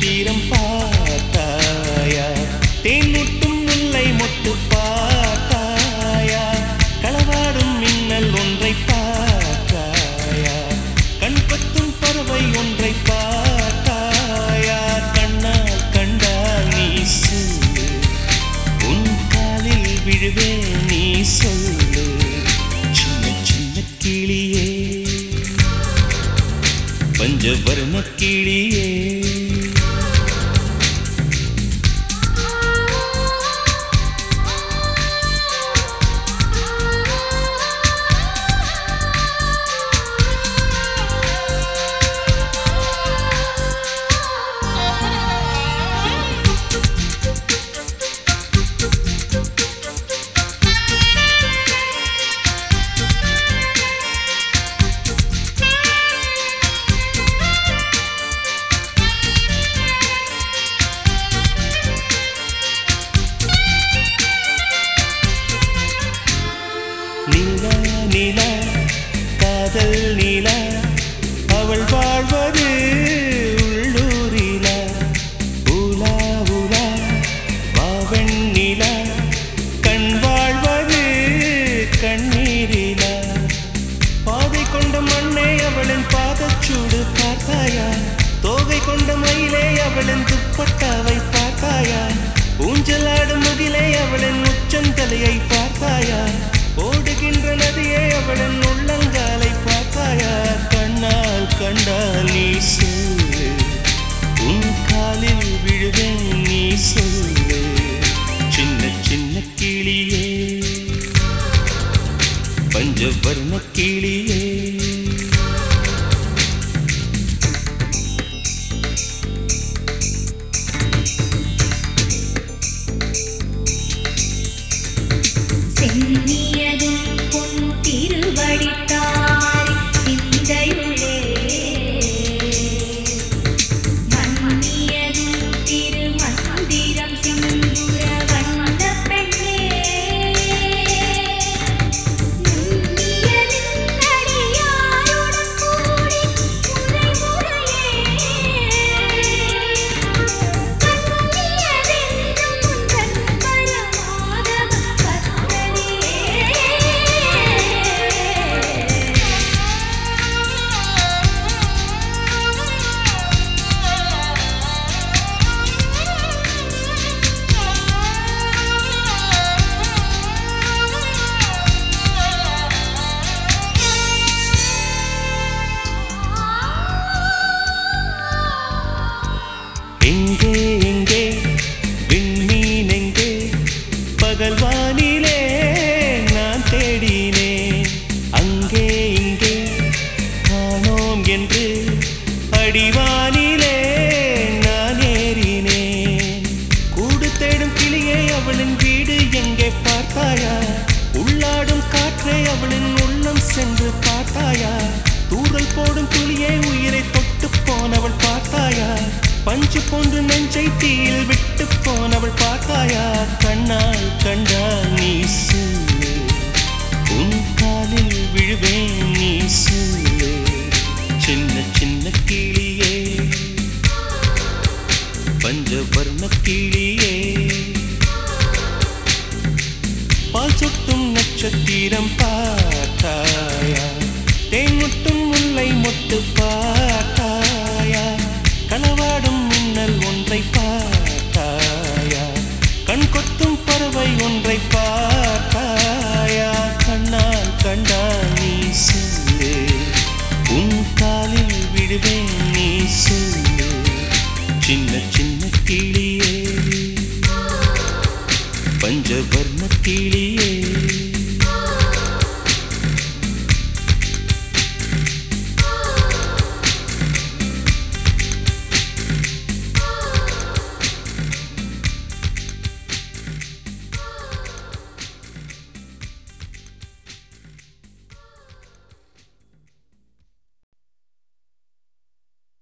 தீரம் பார்த்தாயா? தேன் முட்டும் முல்லை மொட்டு பார்த்தாயா? களவாடும் மின்னல் ஒன்றை பார்த்தாயா? கண் கொத்தும் பறவை ஒன்றை பார்த்தாயா? கண்ணால் கண்டால் நீ சொல்லு. உன் காலில் விழுவேன் நீ சொல்லு. சின்ன சின்ன கிளியே. பஞ்சவர்ம கிளியே. அவளின் துப்பட்டாவை பார்த்தாயா ஊஞ்சலாடும் முகிலே அவளின் எங்கே எங்கே? விண்மீன் எங்கே? பகல் நான் தேடினேன். அங்கே இங்கே காணோம் என்று அடிவானிலே நான் ஏறினேன். கூடு தேடும் கிளியே அவளின் வீடு எங்கே பார்த்தாயா? உள்ளாடும் காற்றே அவளின் உள்ளம் சென்று பார்த்தாயா? தூறல் போடும் துளியே உயிரை தொட்டு போனவள் பார்த்தாயா? பஞ்சு போன்று நெஞ்சை தீயில் விட்டு போனவள் பார்த்தாயா கண்ணால் கண்டால் நீ உன் காலில் விழுவேன் நீ சொல்லு சின்ன சின்ன கிளியே. பஞ்சவர்ண கிளியே. பால் சொட்டும் நட்சத்திரம் பார்த்தாயா தேன் முட்டும் முல்லை மொட்டு பார்த்தாயா விடுவேன் நீ சொல்லு. சின்ன சின்ன கிளியே. பஞ்சவர்ண கிளியே.